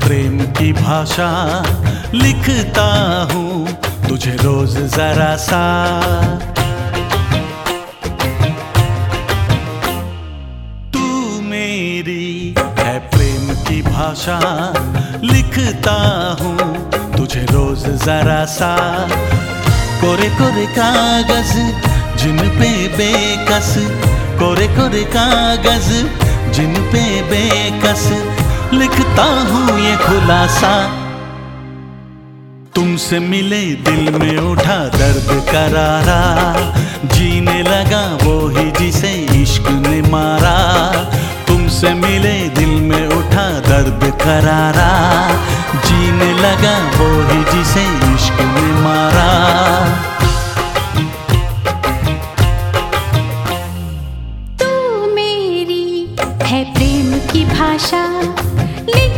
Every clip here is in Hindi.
प्रेम की भाषा लिखता हूँ, तुझे रोज जरा सा। तू मेरी है प्रेम की भाषा लिखता हूँ, तुझे रोज जरा सा। कोरे कोरे कागज़ जिन पे बेकस, कोरे कोरे कागज़ जिन पे बेकस लिखता हूँ ये खुलासा। तुमसे मिले दिल में उठा दर्द करारा। जीने लगा वो ही जिसे इश्क ने मारा। तुमसे मिले दिल में उठा दर्द करारा। जीने लगा वो ही जिसे इश्क ने मारा। तू मेरी है प्रेम की भाषा।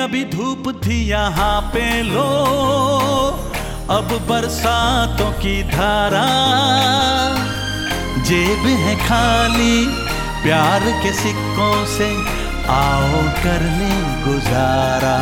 अभी धूप थी यहाँ पे लो। अब बरसातों की धारा। जेब है खाली, प्यार के सिक्कों से आओ कर ले गुजारा।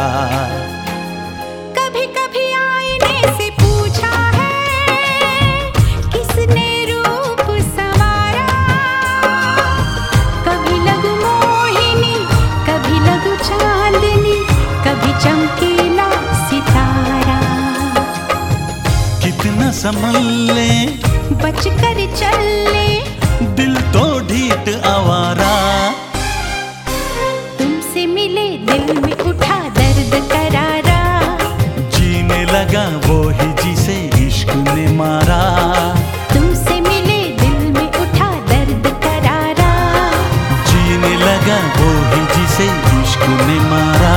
संभल ले। बच कर चल ले। दिल तो ढीठ आवारा। तुमसे मिले दिल में उठा दर्द करारा। जीने लगा वो ही जिसे इश्क ने मारा। तुमसे मिले दिल में उठा दर्द करारा। जीने लगा वो ही जिसे इश्क ने मारा।